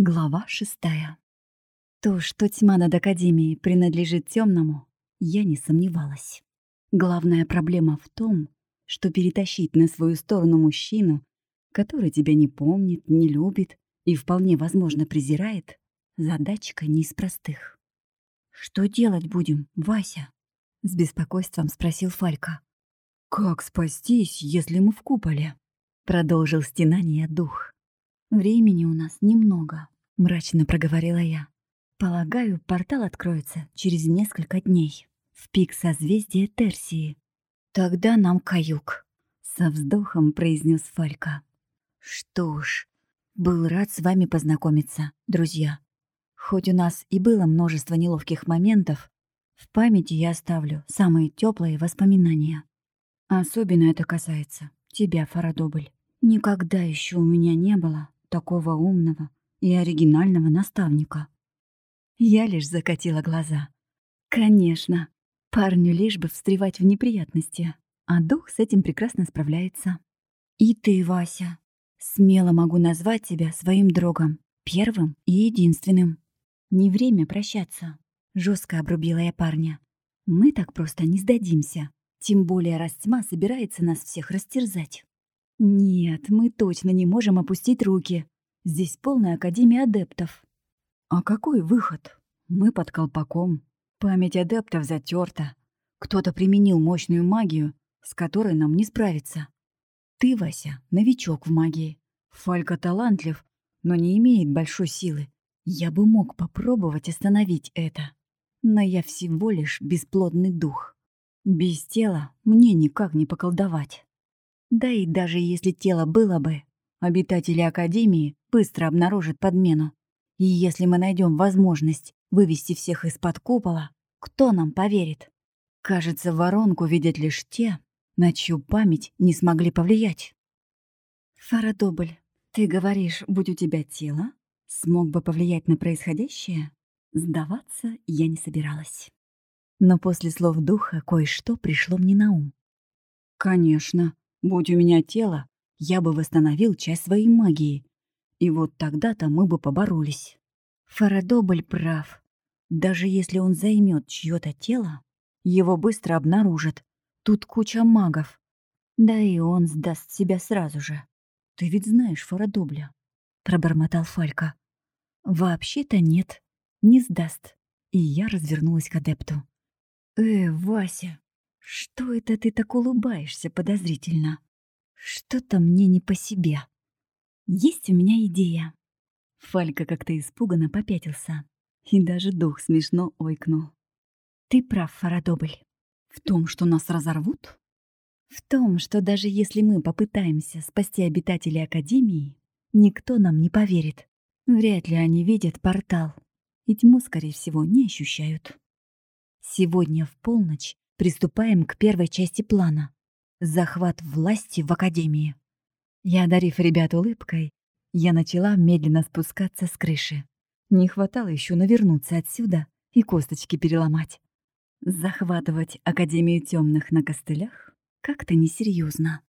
Глава шестая. То, что тьма над Академией принадлежит темному, я не сомневалась. Главная проблема в том, что перетащить на свою сторону мужчину, который тебя не помнит, не любит и вполне возможно презирает, задачка не из простых. «Что делать будем, Вася?» — с беспокойством спросил Фалька. «Как спастись, если мы в куполе?» — продолжил стенание дух. «Времени у нас немного», — мрачно проговорила я. «Полагаю, портал откроется через несколько дней, в пик созвездия Терсии. Тогда нам каюк», — со вздохом произнес Фалька. «Что ж, был рад с вами познакомиться, друзья. Хоть у нас и было множество неловких моментов, в памяти я оставлю самые теплые воспоминания. Особенно это касается тебя, Фарадобль. Никогда еще у меня не было такого умного и оригинального наставника. Я лишь закатила глаза. Конечно, парню лишь бы встревать в неприятности, а дух с этим прекрасно справляется. И ты, Вася, смело могу назвать тебя своим другом, первым и единственным. Не время прощаться, жестко обрубила я парня. Мы так просто не сдадимся, тем более раз тьма собирается нас всех растерзать. «Нет, мы точно не можем опустить руки. Здесь полная Академия адептов». «А какой выход? Мы под колпаком. Память адептов затерта. Кто-то применил мощную магию, с которой нам не справиться. Ты, Вася, новичок в магии. Фалька талантлив, но не имеет большой силы. Я бы мог попробовать остановить это. Но я всего лишь бесплодный дух. Без тела мне никак не поколдовать. Да и даже если тело было бы, обитатели Академии быстро обнаружат подмену. И если мы найдем возможность вывести всех из-под купола, кто нам поверит? Кажется, воронку видят лишь те, на чью память не смогли повлиять. Фарадобль, ты говоришь, будь у тебя тело, смог бы повлиять на происходящее? Сдаваться я не собиралась. Но после слов духа кое-что пришло мне на ум. Конечно, Будь у меня тело, я бы восстановил часть своей магии. И вот тогда-то мы бы поборолись. Фарадобль прав. Даже если он займет чье-то тело, его быстро обнаружат. Тут куча магов. Да и он сдаст себя сразу же. Ты ведь знаешь Фарадобля, пробормотал Фалька. Вообще-то нет, не сдаст. И я развернулась к адепту. Э, Вася, что это ты так улыбаешься подозрительно? Что-то мне не по себе. Есть у меня идея. Фалька как-то испуганно попятился. И даже дух смешно ойкнул. Ты прав, Фарадобль. В том, что нас разорвут? В том, что даже если мы попытаемся спасти обитателей Академии, никто нам не поверит. Вряд ли они видят портал. И тьму, скорее всего, не ощущают. Сегодня в полночь Приступаем к первой части плана. Захват власти в Академии. Я, одарив ребят улыбкой, я начала медленно спускаться с крыши. Не хватало еще навернуться отсюда и косточки переломать. Захватывать Академию темных на костылях как-то несерьезно.